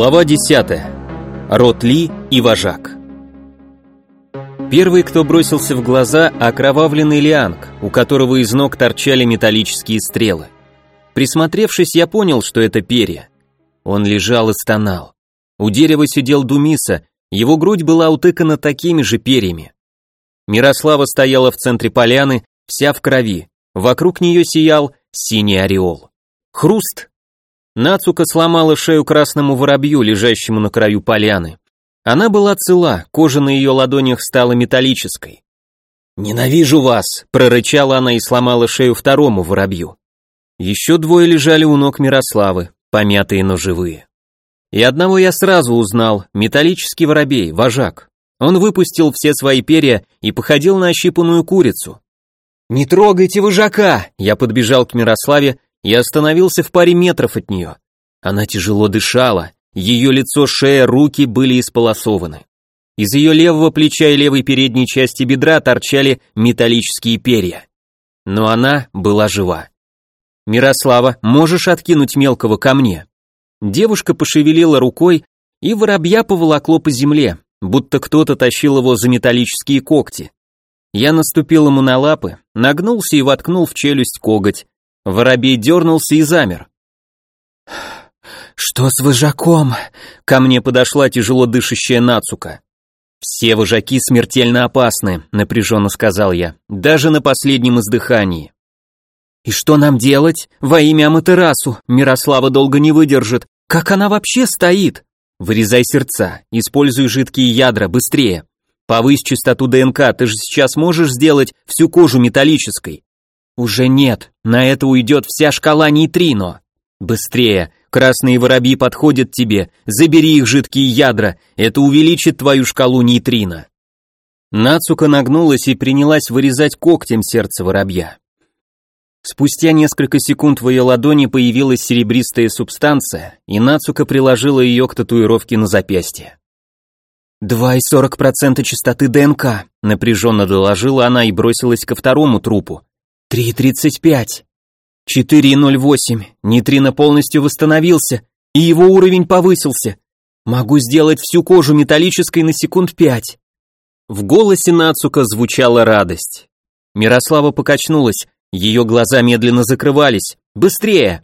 Глава 10. Ротли и вожак. Первый, кто бросился в глаза, окровавленный Лианг, у которого из ног торчали металлические стрелы. Присмотревшись, я понял, что это перья. Он лежал и стонал. У дерева сидел Думиса, его грудь была утыкана такими же перьями. Мирослава стояла в центре поляны, вся в крови. Вокруг нее сиял синий ореол. Хруст, Нацука сломала шею красному воробью, лежащему на краю поляны. Она была цела, кожа на ее ладонях стала металлической. «Ненавижу вас!» – прорычала она и сломала шею второму воробью. Еще двое лежали у ног Мирославы, помятые, но живые. И одного я сразу узнал, металлический воробей, вожак. Он выпустил все свои перья и походил на ощипанную курицу. «Не трогайте вожака!» Я подбежал к Мирославе я остановился в паре метров от нее. Она тяжело дышала, ее лицо, шея, руки были исполосованы. Из ее левого плеча и левой передней части бедра торчали металлические перья. Но она была жива. «Мирослава, можешь откинуть мелкого ко мне?» Девушка пошевелила рукой, и воробья поволокло по земле, будто кто-то тащил его за металлические когти. Я наступил ему на лапы, нагнулся и воткнул в челюсть коготь, Воробей дернулся и замер. «Что с вожаком?» Ко мне подошла тяжело дышащая Нацука. «Все вожаки смертельно опасны», — напряженно сказал я, «даже на последнем издыхании». «И что нам делать? Во имя Аматерасу, Мирослава долго не выдержит. Как она вообще стоит?» «Вырезай сердца, используй жидкие ядра, быстрее. Повысь частоту ДНК, ты же сейчас можешь сделать всю кожу металлической. Уже нет, на это уйдет вся шкала нейтрино. Быстрее, красные воробьи подходят тебе, забери их жидкие ядра, это увеличит твою шкалу нейтрино. Нацука нагнулась и принялась вырезать когтем сердце воробья. Спустя несколько секунд в ее ладони появилась серебристая субстанция, и Нацука приложила ее к татуировке на запястье. «Два и сорок процента частоты ДНК», напряженно доложила она и бросилась ко второму трупу, Три тридцать пять. Четыре ноль восемь. Нейтрино полностью восстановился, и его уровень повысился. Могу сделать всю кожу металлической на секунд пять. В голосе Нацука звучала радость. Мирослава покачнулась, ее глаза медленно закрывались. Быстрее!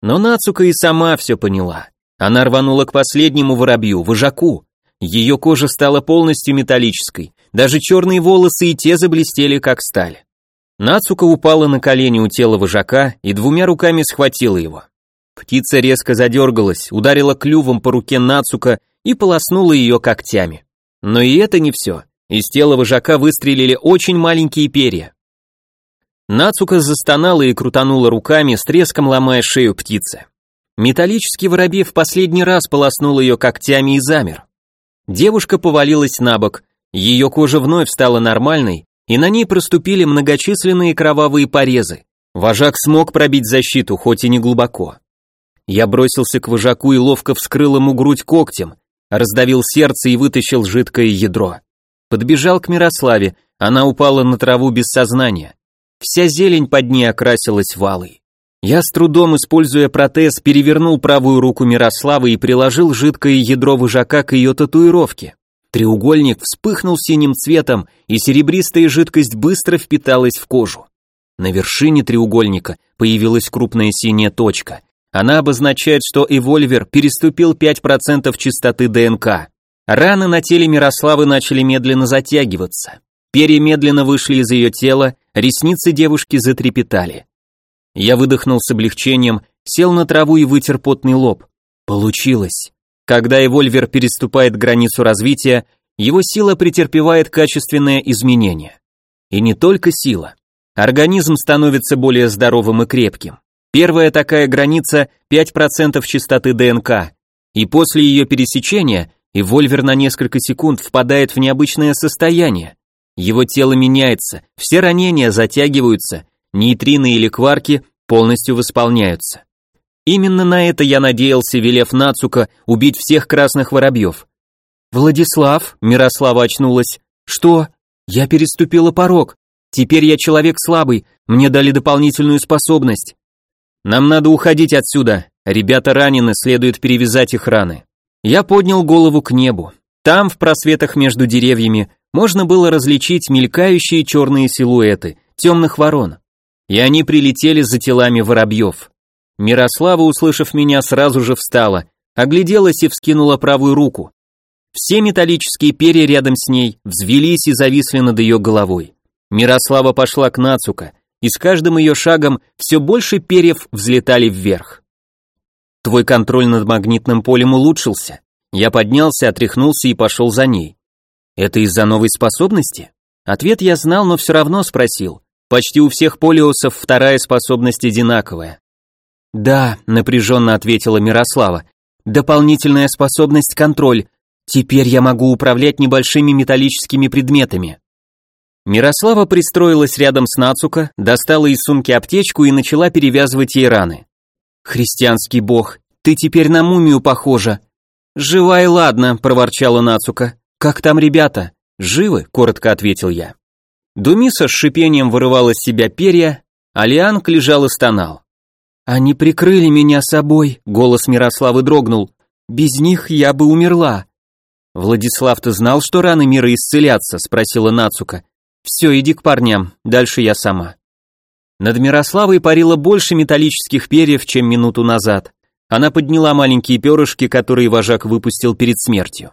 Но Нацука и сама все поняла. Она рванула к последнему воробью, вожаку. Ее кожа стала полностью металлической, даже черные волосы и те заблестели, как сталь. Нацука упала на колени у тела вожака и двумя руками схватила его. Птица резко задергалась, ударила клювом по руке Нацука и полоснула ее когтями. Но и это не все. Из тела вожака выстрелили очень маленькие перья. Нацука застонала и крутанула руками, с треском ломая шею птицы. Металлический воробей в последний раз полоснул ее когтями и замер. Девушка повалилась на бок, ее кожа вновь стала нормальной, и на ней проступили многочисленные кровавые порезы. Вожак смог пробить защиту, хоть и не глубоко. Я бросился к вожаку и ловко вскрыл ему грудь когтем, раздавил сердце и вытащил жидкое ядро. Подбежал к Мирославе, она упала на траву без сознания. Вся зелень под ней окрасилась валой. Я с трудом, используя протез, перевернул правую руку Мирославы и приложил жидкое ядро вожака к ее татуировке. Треугольник вспыхнул синим цветом, и серебристая жидкость быстро впиталась в кожу. На вершине треугольника появилась крупная синяя точка. Она обозначает, что эвольвер переступил 5% частоты ДНК. Раны на теле Мирославы начали медленно затягиваться. Перья медленно вышли из ее тела, ресницы девушки затрепетали. Я выдохнул с облегчением, сел на траву и вытер потный лоб. Получилось. Когда эвольвер переступает границу развития, его сила претерпевает качественное изменение. И не только сила. Организм становится более здоровым и крепким. Первая такая граница 5% частоты ДНК, и после ее пересечения эвольвер на несколько секунд впадает в необычное состояние. Его тело меняется, все ранения затягиваются, нейтрины или кварки полностью восполняются. Именно на это я надеялся, велев Нацука убить всех красных воробьев. «Владислав», — Мирослава очнулась, — «что? Я переступила порог. Теперь я человек слабый, мне дали дополнительную способность. Нам надо уходить отсюда, ребята ранены, следует перевязать их раны». Я поднял голову к небу. Там, в просветах между деревьями, можно было различить мелькающие черные силуэты, темных ворон. И они прилетели за телами воробьев. Мирослава, услышав меня, сразу же встала, огляделась и вскинула правую руку. Все металлические перья рядом с ней взвелись и зависли над ее головой. Мирослава пошла к Нацука, и с каждым ее шагом все больше перьев взлетали вверх. Твой контроль над магнитным полем улучшился. Я поднялся, отряхнулся и пошел за ней. Это из-за новой способности? Ответ я знал, но все равно спросил. Почти у всех полиосов вторая способность одинаковая. Да, напряженно ответила Мирослава. Дополнительная способность контроль. Теперь я могу управлять небольшими металлическими предметами. Мирослава пристроилась рядом с Нацука, достала из сумки аптечку и начала перевязывать ей раны. Христианский бог, ты теперь на мумию похожа. Жива и ладно, проворчала Нацука. «Как там ребята?» «Живы», — коротко ответил я. Думиса с шипением вырывала из себя перья, а Лианг лежал и стонал. «Они прикрыли меня собой», — голос Мирославы дрогнул. «Без них я бы умерла». «Владислав, ты знал, что раны мира исцелятся?» — спросила Нацука. «Все, иди к парням, дальше я сама». Над Мирославой парило больше металлических перьев, чем минуту назад. Она подняла маленькие перышки, которые вожак выпустил перед смертью.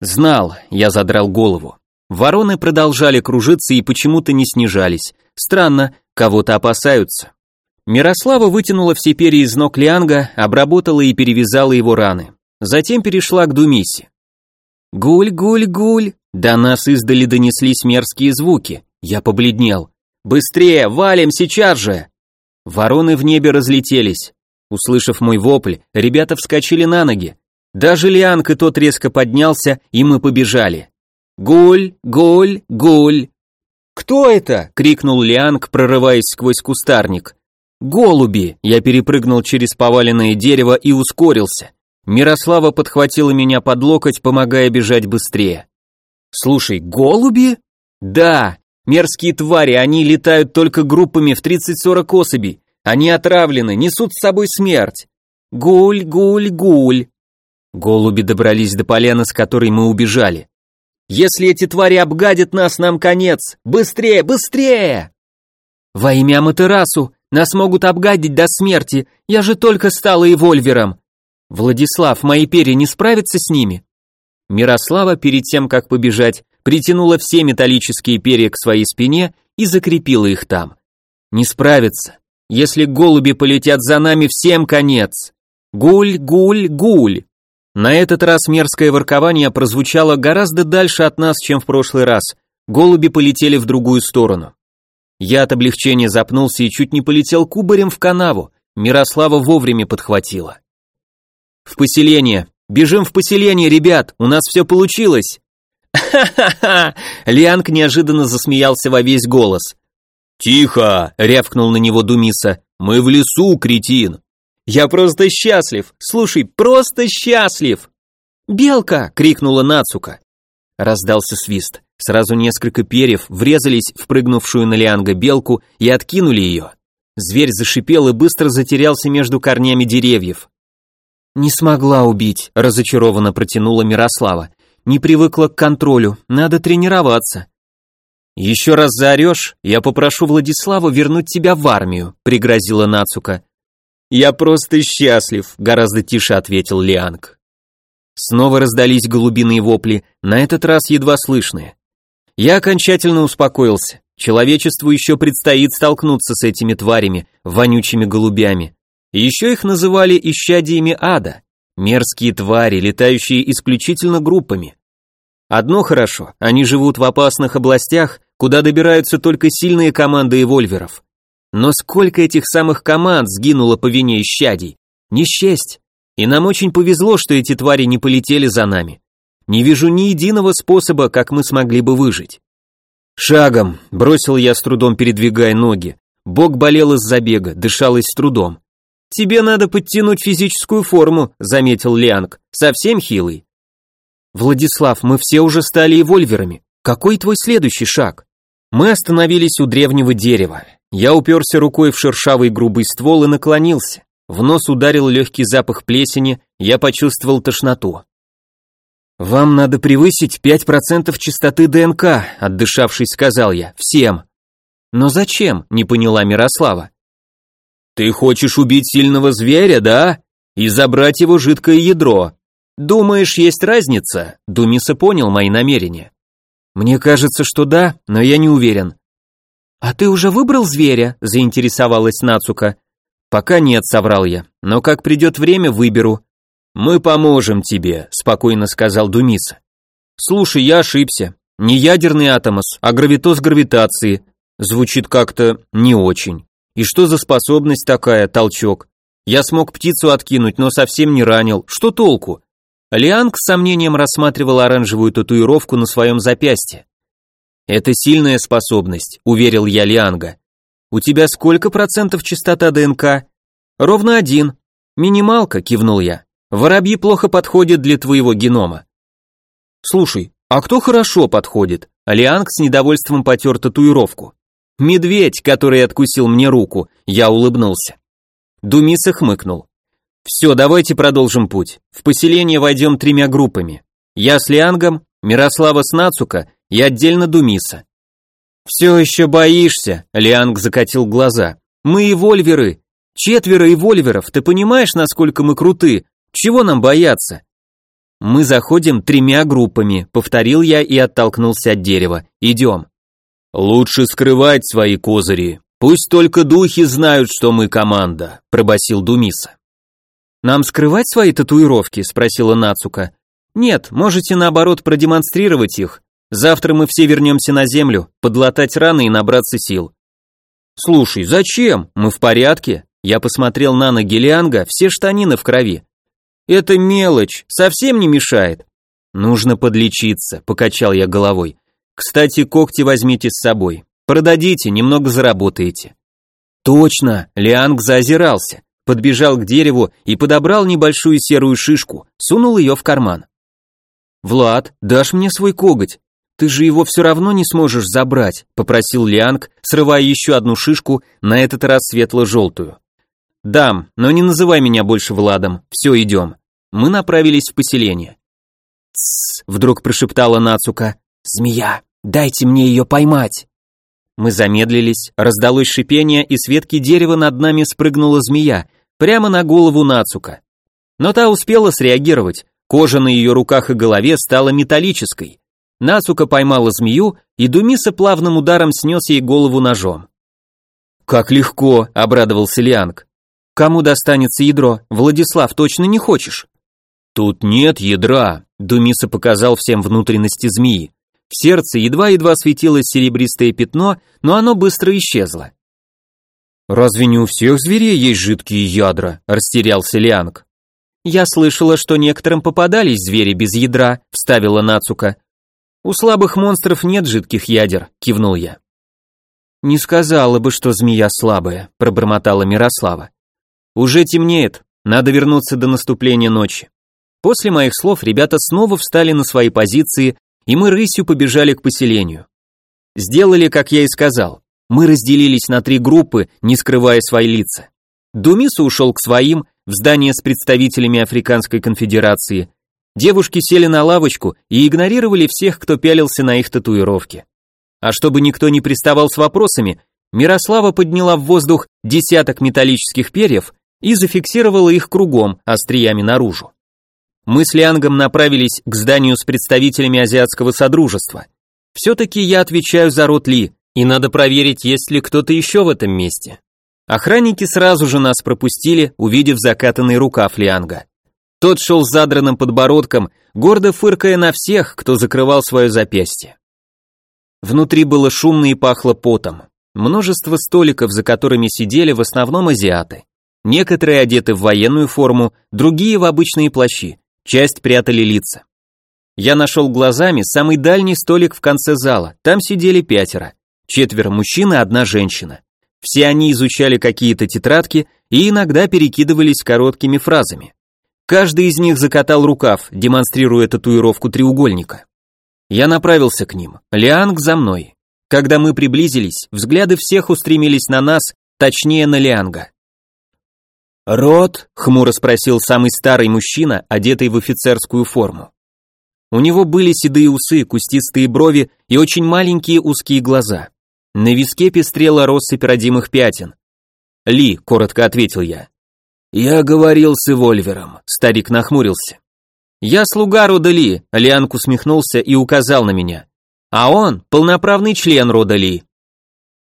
Знал, я задрал голову. Вороны продолжали кружиться и почему-то не снижались. Странно, кого-то опасаются. Мирослава вытянула все перья из ног Лианга, обработала и перевязала его раны. Затем перешла к Думисе. «Гуль, гуль, гуль!» До нас издали донеслись мерзкие звуки. Я побледнел. «Быстрее, валим сейчас же!» Вороны в небе разлетелись. Услышав мой вопль, ребята вскочили на ноги. Даже Лианг и тот резко поднялся, и мы побежали. «Гуль! Гуль! Гуль!» «Кто это?» — крикнул Лианг, прорываясь сквозь кустарник. «Голуби!» — я перепрыгнул через поваленное дерево и ускорился. Мирослава подхватила меня под локоть, помогая бежать быстрее. «Слушай, голуби?» «Да, мерзкие твари, они летают только группами в 30-40 особей. Они отравлены, несут с собой смерть. Гуль, гуль, гуль!» Голуби добрались до поляны, с которой мы убежали. «Если эти твари обгадят нас, нам конец! Быстрее, быстрее!» «Во имя Аматерасу! Нас могут обгадить до смерти! Я же только стала эвольвером!» «Владислав, мои перья не справятся с ними?» Мирослава, перед тем, как побежать, притянула все металлические перья к своей спине и закрепила их там. «Не справится. Если голуби полетят за нами, всем конец!» «Гуль, гуль, гуль!» На этот раз мерзкое воркование прозвучало гораздо дальше от нас, чем в прошлый раз. Голуби полетели в другую сторону. Я от облегчения запнулся и чуть не полетел кубарем в канаву. Мирослава вовремя подхватила. В поселение. Бежим в поселение, ребят. У нас все получилось. Ха-ха-ха! Лианг неожиданно засмеялся во весь голос. Тихо, рявкнул на него Думиса. Мы в лесу, кретин. Я просто счастлив. Слушай, просто счастлив. Белка, крикнула Нацука. Раздался свист. Сразу несколько перьев врезались в прыгнувшую на Лианга белку и откинули ее. Зверь зашипел и быстро затерялся между корнями деревьев. «Не смогла убить», — разочарованно протянула Мирослава. «Не привыкла к контролю, надо тренироваться». «Еще раз заорешь, я попрошу Владислава вернуть тебя в армию», — пригрозила Нацука. «Я просто счастлив», — гораздо тише ответил Лианг. Снова раздались голубиные вопли, на этот раз едва слышные. Я окончательно успокоился. Человечеству еще предстоит столкнуться с этими тварями, вонючими голубями. Еще их называли исчадиями ада. Мерзкие твари, летающие исключительно группами. Одно хорошо, они живут в опасных областях, куда добираются только сильные команды эвольверов. Но сколько этих самых команд сгинуло по вине исчадий? Не счесть. И нам очень повезло, что эти твари не полетели за нами. Не вижу ни единого способа, как мы смогли бы выжить. Шагом, бросил я с трудом передвигая ноги. Бог болел из забега, дышалось с трудом. Тебе надо подтянуть физическую форму, заметил Лианг. Совсем хилый. Владислав, мы все уже стали эвольверами. Какой твой следующий шаг? Мы остановились у древнего дерева. Я уперся рукой в шершавый грубый ствол и наклонился. В нос ударил легкий запах плесени, я почувствовал тошноту. «Вам надо превысить 5% частоты ДНК», — отдышавшись, сказал я, — «всем». «Но зачем?» — не поняла Мирослава. «Ты хочешь убить сильного зверя, да? И забрать его жидкое ядро. Думаешь, есть разница?» Думиса понял мои намерения. «Мне кажется, что да, но я не уверен». «А ты уже выбрал зверя?» – заинтересовалась Нацука. «Пока нет», – соврал я, – «но как придет время, выберу». «Мы поможем тебе», – спокойно сказал Думиса. «Слушай, я ошибся. Не ядерный атомос, а гравитоз гравитации. Звучит как-то не очень. И что за способность такая, толчок? Я смог птицу откинуть, но совсем не ранил. Что толку? Лианг с сомнением рассматривал оранжевую татуировку на своем запястье. Это сильная способность, уверил я Лианга. У тебя сколько процентов частота ДНК? Ровно один. Минималка, кивнул я. Воробьи плохо подходят для твоего генома. Слушай, а кто хорошо подходит? Лианг с недовольством потер татуировку. Медведь, который откусил мне руку, я улыбнулся. Думиса хмыкнул. Все, давайте продолжим путь. В поселение войдем тремя группами. Я с Лиангом, Мирослава с Нацука и отдельно Думиса. Все еще боишься? Лианг закатил глаза. Мы и вольверы. Четверо и вольверов, ты понимаешь, насколько мы круты? Чего нам бояться? Мы заходим тремя группами, повторил я и оттолкнулся от дерева. Идем. Лучше скрывать свои козыри. Пусть только духи знают, что мы команда, пробасил Думиса. Нам скрывать свои татуировки? спросила Нацука. Нет, можете наоборот продемонстрировать их. Завтра мы все вернемся на землю, подлатать раны и набраться сил. Слушай, зачем? Мы в порядке. Я посмотрел на ноги Лианга, все штанины в крови. Это мелочь, совсем не мешает. Нужно подлечиться, покачал я головой. Кстати, когти возьмите с собой. Продадите, немного заработаете. Точно, Лианг заозирался, подбежал к дереву и подобрал небольшую серую шишку, сунул ее в карман. Влад, дашь мне свой коготь? Ты же его все равно не сможешь забрать, попросил Лианг, срывая еще одну шишку, на этот раз светло-желтую. Дам, но не называй меня больше Владом. Все, идем. Мы направились в поселение. Тссс, вдруг прошептала Нацука. Змея. Дайте мне ее поймать. Мы замедлились, раздалось шипение, и с ветки дерева над нами спрыгнула змея, прямо на голову Нацука. Но та успела среагировать, кожа на ее руках и голове стала металлической. Нацука поймала змею, и Думиса плавным ударом снес ей голову ножом. «Как легко!» — обрадовался Лианг. «Кому достанется ядро? Владислав, точно не хочешь?» «Тут нет ядра», — Думиса показал всем внутренности змеи. В сердце едва-едва светилось серебристое пятно, но оно быстро исчезло. «Разве не у всех зверей есть жидкие ядра?» – растерялся Лианг. «Я слышала, что некоторым попадались звери без ядра», – вставила Нацука. «У слабых монстров нет жидких ядер», – кивнул я. «Не сказала бы, что змея слабая», – пробормотала Мирослава. «Уже темнеет, надо вернуться до наступления ночи». После моих слов ребята снова встали на свои позиции и мы рысью побежали к поселению. Сделали, как я и сказал. Мы разделились на три группы, не скрывая свои лица. Думиса ушел к своим, в здание с представителями Африканской конфедерации. Девушки сели на лавочку и игнорировали всех, кто пялился на их татуировки. А чтобы никто не приставал с вопросами, Мирослава подняла в воздух десяток металлических перьев и зафиксировала их кругом, остриями наружу. Мы с Лиангом направились к зданию с представителями Азиатского Содружества. Все-таки я отвечаю за род Ли, и надо проверить, есть ли кто-то еще в этом месте. Охранники сразу же нас пропустили, увидев закатанный рукав Лианга. Тот шел с задранным подбородком, гордо фыркая на всех, кто закрывал свое запястье. Внутри было шумно и пахло потом. Множество столиков, за которыми сидели в основном азиаты. Некоторые одеты в военную форму, другие в обычные плащи часть прятали лица. Я нашел глазами самый дальний столик в конце зала, там сидели пятеро, четверо мужчин и одна женщина. Все они изучали какие-то тетрадки и иногда перекидывались короткими фразами. Каждый из них закатал рукав, демонстрируя татуировку треугольника. Я направился к ним, Лианг за мной. Когда мы приблизились, взгляды всех устремились на нас, точнее на Лианга. «Род?» — хмуро спросил самый старый мужчина, одетый в офицерскую форму. У него были седые усы, кустистые брови и очень маленькие узкие глаза. На виске пестрела россыпь родимых пятен. «Ли», — коротко ответил я. «Я говорил с Эвольвером», — старик нахмурился. «Я слуга рода Ли», — Лианг усмехнулся и указал на меня. «А он — полноправный член рода Ли».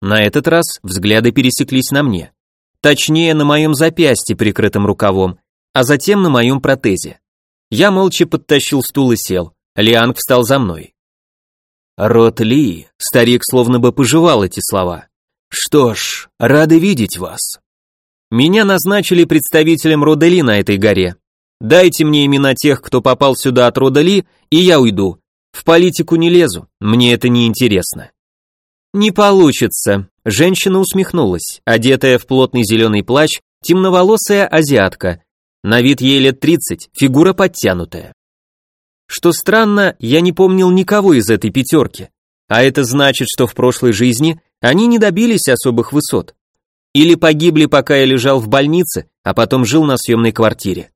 На этот раз взгляды пересеклись на мне. Точнее, на моем запястье, прикрытым рукавом, а затем на моем протезе. Я молча подтащил стул и сел. Лианг встал за мной. «Рот Ли», старик словно бы пожевал эти слова. «Что ж, рады видеть вас». Меня назначили представителем рода Ли на этой горе. Дайте мне имена тех, кто попал сюда от рода Ли, и я уйду. В политику не лезу, мне это не интересно. Не получится. Женщина усмехнулась, одетая в плотный зеленый плащ, темноволосая азиатка, на вид ей лет 30, фигура подтянутая. Что странно, я не помнил никого из этой пятерки. А это значит, что в прошлой жизни они не добились особых высот. Или погибли, пока я лежал в больнице, а потом жил на съемной квартире.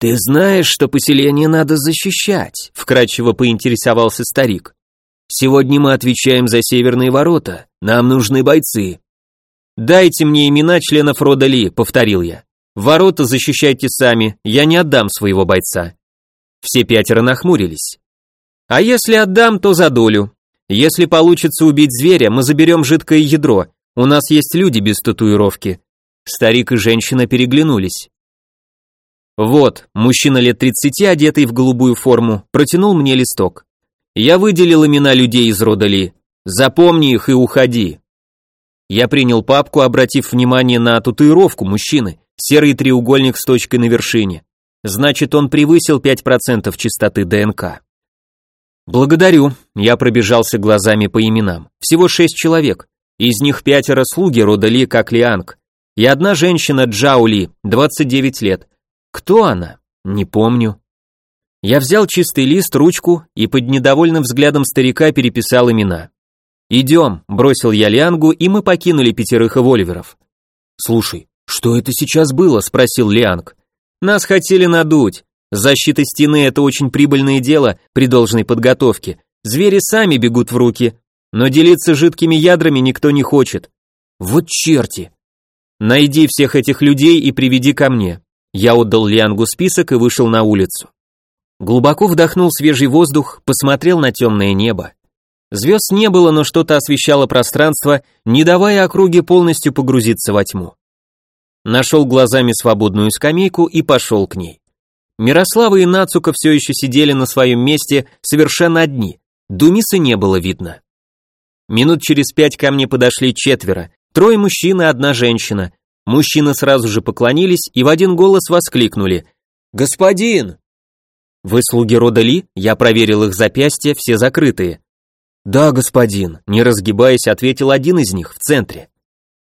«Ты знаешь, что поселение надо защищать», — вкратчиво поинтересовался старик. «Сегодня мы отвечаем за северные ворота, нам нужны бойцы». «Дайте мне имена членов рода Ли», — повторил я. Ворота защищайте сами, я не отдам своего бойца. Все пятеро нахмурились. А если отдам, то за долю. Если получится убить зверя, мы заберем жидкое ядро. У нас есть люди без татуировки. Старик и женщина переглянулись. Вот, мужчина лет 30, одетый в голубую форму, протянул мне листок. Я выделил имена людей из рода Ли. Запомни их и уходи. Я принял папку, обратив внимание на татуировку мужчины, Серый треугольник с точкой на вершине. Значит, он превысил 5% частоты ДНК. Благодарю, я пробежался глазами по именам. Всего шесть человек. Из них пятеро слуги рода Ли, как Лианг. И одна женщина Джао Ли, 29 лет. Кто она? Не помню. Я взял чистый лист, ручку и под недовольным взглядом старика переписал имена. «Идем», — бросил я Лиангу, и мы покинули пятерых эвольверов. «Слушай, «Что это сейчас было?» – спросил Лианг. «Нас хотели надуть. Защита стены – это очень прибыльное дело при должной подготовке. Звери сами бегут в руки, но делиться жидкими ядрами никто не хочет. Вот черти! Найди всех этих людей и приведи ко мне». Я отдал Лиангу список и вышел на улицу. Глубоко вдохнул свежий воздух, посмотрел на темное небо. Звезд не было, но что-то освещало пространство, не давая округе полностью погрузиться во тьму нашел глазами свободную скамейку и пошел к ней. Мирослава и Нацука все еще сидели на своем месте совершенно одни, Думиса не было видно. Минут через пять ко мне подошли четверо, трое мужчин и одна женщина. Мужчины сразу же поклонились и в один голос воскликнули «Господин!» «Вы слуги рода Ли?» Я проверил их запястья, все закрытые. «Да, господин», не разгибаясь, ответил один из них в центре.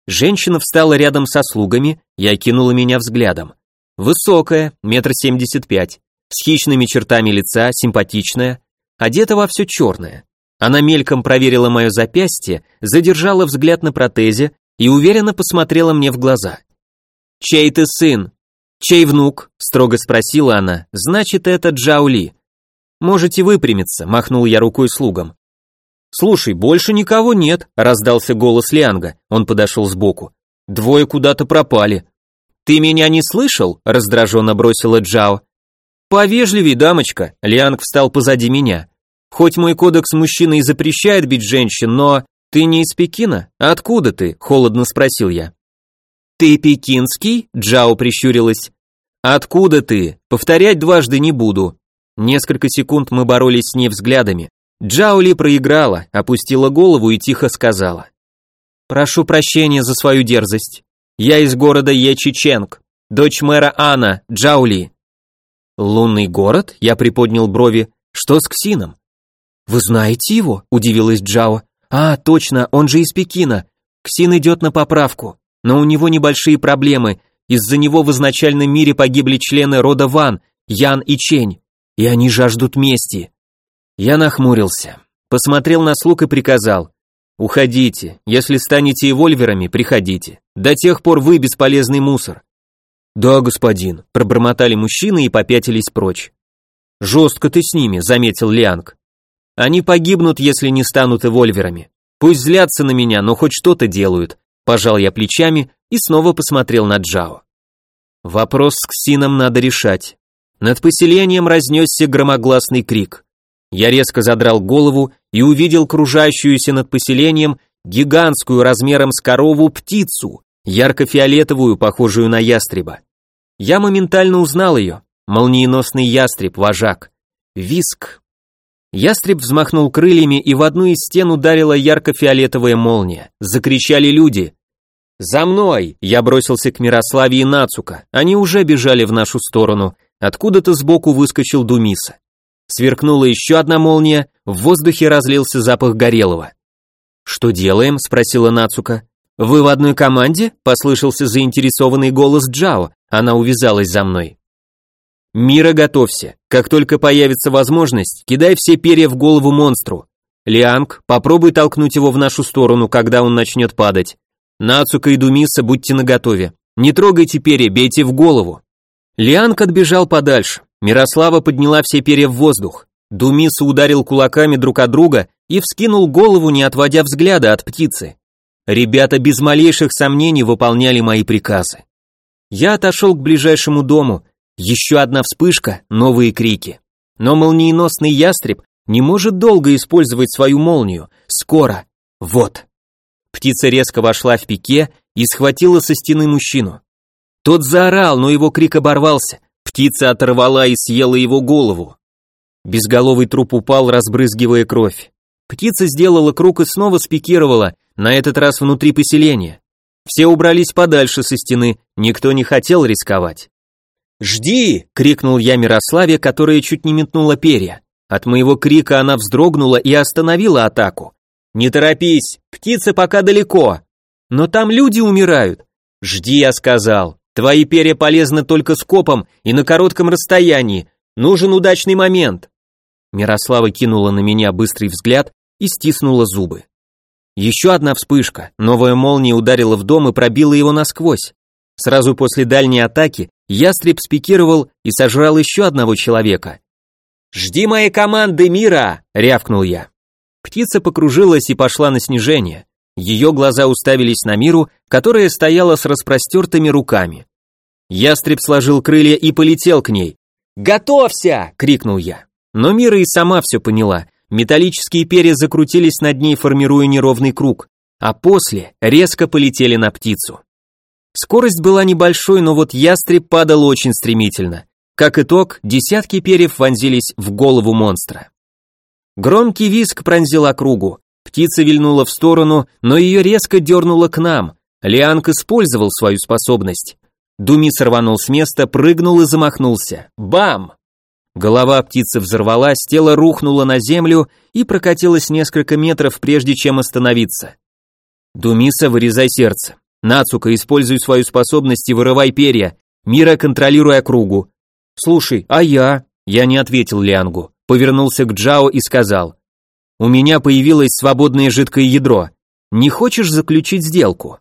Женщина встала рядом со слугами и окинула меня взглядом. Высокая, метр семьдесят пять, с хищными чертами лица, симпатичная, одета во все черное. Она мельком проверила мое запястье, задержала взгляд на протезе и уверенно посмотрела мне в глаза. «Чей ты сын?» «Чей внук?» – строго спросила она. «Значит, это Джаули». «Можете выпрямиться», – махнул я рукой слугам. «Слушай, больше никого нет», — раздался голос Лианга. Он подошел сбоку. «Двое куда-то пропали». «Ты меня не слышал?» — раздраженно бросила Джао. «Повежливей, дамочка», — Лианг встал позади меня. «Хоть мой кодекс мужчины и запрещает бить женщин, но ты не из Пекина? Откуда ты?» — холодно спросил я. «Ты пекинский?» — Джао прищурилась. «Откуда ты? Повторять дважды не буду». Несколько секунд мы боролись с ней взглядами. Джаули проиграла, опустила голову и тихо сказала. «Прошу прощения за свою дерзость. Я из города Ечиченг, дочь мэра Анна, Джаули». «Лунный город?» — я приподнял брови. «Что с Ксином?» «Вы знаете его?» — удивилась Джао. «А, точно, он же из Пекина. Ксин идет на поправку, но у него небольшие проблемы. Из-за него в изначальном мире погибли члены рода Ван, Ян и Чень, и они жаждут мести. Я нахмурился, посмотрел на слуг и приказал. «Уходите, если станете эвольверами, приходите. До тех пор вы бесполезный мусор». Да, господин, пробормотали мужчины и попятились прочь. Жестко ты с ними, заметил Лианг. Они погибнут, если не станут эвольверами. Пусть злятся на меня, но хоть что-то делают. Пожал я плечами и снова посмотрел на Джао. Вопрос с Ксином надо решать. Над поселением разнесся громогласный крик. Я резко задрал голову и увидел кружащуюся над поселением гигантскую размером с корову птицу, ярко-фиолетовую, похожую на ястреба. Я моментально узнал ее. Молниеносный ястреб, вожак. Виск. Ястреб взмахнул крыльями, и в одну из стен ударила ярко-фиолетовая молния. Закричали люди. «За мной!» Я бросился к Мирославе и Нацука. Они уже бежали в нашу сторону. Откуда-то сбоку выскочил Думиса. Сверкнула еще одна молния, в воздухе разлился запах горелого. «Что делаем?» – спросила Нацука. «Вы в одной команде?» – послышался заинтересованный голос Джао. Она увязалась за мной. «Мира, готовься. Как только появится возможность, кидай все перья в голову монстру. Лианг, попробуй толкнуть его в нашу сторону, когда он начнет падать. Нацука и Думиса, будьте наготове. Не трогайте перья, бейте в голову». Лианг отбежал подальше. Мирослава подняла все перья в воздух. Думиса ударил кулаками друг от друга и вскинул голову, не отводя взгляда от птицы. Ребята без малейших сомнений выполняли мои приказы. Я отошел к ближайшему дому. Еще одна вспышка, новые крики. Но молниеносный ястреб не может долго использовать свою молнию. Скоро. Вот. Птица резко вошла в пике и схватила со стены мужчину. Тот заорал, но его крик оборвался. Птица оторвала и съела его голову. Безголовый труп упал, разбрызгивая кровь. Птица сделала круг и снова спикировала, на этот раз внутри поселения. Все убрались подальше со стены, никто не хотел рисковать. «Жди!» — крикнул я Мирославе, которая чуть не метнула перья. От моего крика она вздрогнула и остановила атаку. «Не торопись, птица пока далеко. Но там люди умирают». «Жди», я сказал. «Твои перья полезны только скопом и на коротком расстоянии. Нужен удачный момент». Мирослава кинула на меня быстрый взгляд и стиснула зубы. Еще одна вспышка, новая молния ударила в дом и пробила его насквозь. Сразу после дальней атаки ястреб спикировал и сожрал еще одного человека. «Жди моей команды, Мира!» — рявкнул я. Птица покружилась и пошла на снижение. Ее глаза уставились на Миру, которая стояла с распростертыми руками. Ястреб сложил крылья и полетел к ней. «Готовься!» — крикнул я. Но Мира и сама все поняла. Металлические перья закрутились над ней, формируя неровный круг, а после резко полетели на птицу. Скорость была небольшой, но вот ястреб падал очень стремительно. Как итог, десятки перьев вонзились в голову монстра. Громкий визг пронзил округу. Птица вильнула в сторону, но ее резко дернуло к нам. Лианг использовал свою способность. Думи сорванул с места, прыгнул и замахнулся. Бам! Голова птицы взорвалась, тело рухнуло на землю и прокатилось несколько метров, прежде чем остановиться. Думиса, вырезай сердце. Нацука, используй свою способность и вырывай перья. Мира, контролируй округу. Слушай, а я? Я не ответил Лиангу. Повернулся к Джао и сказал. У меня появилось свободное жидкое ядро. Не хочешь заключить сделку?